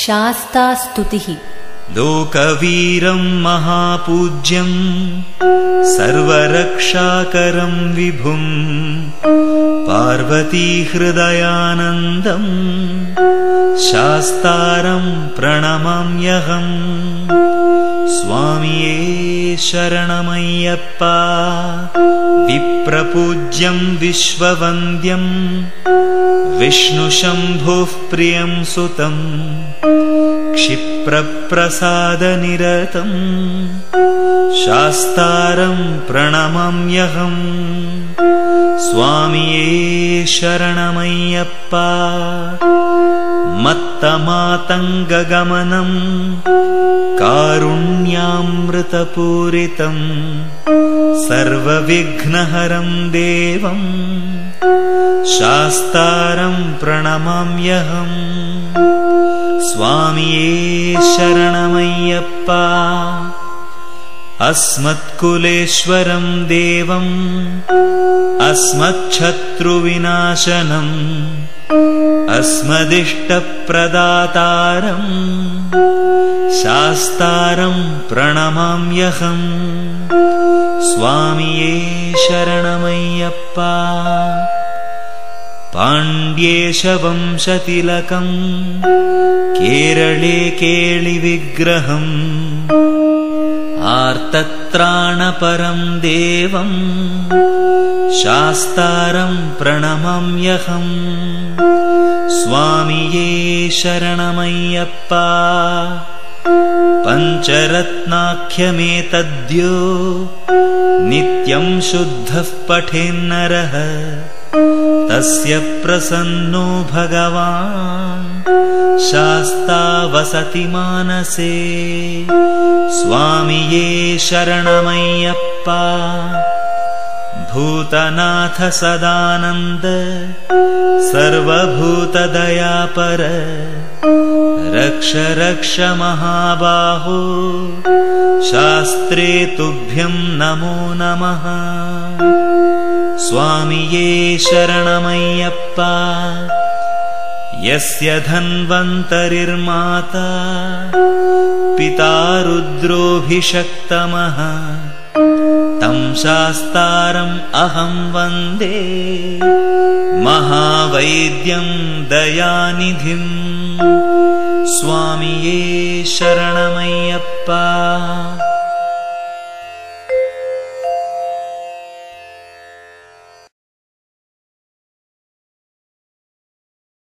शास्तास्तुतिः। लोकवीरं महापूज्यम् सर्वरक्षाकरं विभुम् पार्वतीहृदयानन्दम् शास्तारं प्रणमम्यहम् स्वामिये शरणमय्यप्पा विप्रपूज्यं विश्ववन्द्यम् विष्णुशम्भुः प्रियं सुतम् क्षिप्रप्रसादनिरतम् शास्तारं प्रणमम्यहम् स्वामिये शरणमय्यप्पा मत्तमातङ्गगमनम् कारुण्यामृतपूरितम् सर्वविघ्नहरं देवम् शास्तारं प्रणमाम्यहम्। स्वामिये शरणमय्यप्पा। अस्मत्कुलेश्वरं देवम्। अस्मच्छत्रुविनाशनम् अस्मदिष्टप्रदातारम्। शास्तारं प्रणमाम्यहम्। स्वामिये शरणमय्यप्पा पाण्ड्येशवंशतिलकम् केरळे केळिविग्रहम् आर्तत्राणपरं देवम् शास्तारं प्रणमम्यहम् स्वामिये शरणमय्यप्पा पञ्चरत्नाख्यमेतद्यो नित्यं शुद्धः पठेन्नरः तस्य प्रसन्नो भगवान् शास्ता वसति मानसे स्वामिये शरणमय्यप्पा। भूतनाथ सदानन्द। सर्वभूतदयापर। रक्ष रक्ष महाबाहो। शास्त्रे तुभ्यं नमो नमः स्वामिये शरणमय्यप्पा। यस्य धन्वन्तरिर्माता। पिता रुद्रोऽभिषक्तमः। तं शास्तारम् अहं वन्दे। महावैद्यं दयानिधिम् स्वामिये शरणमय्यप्पा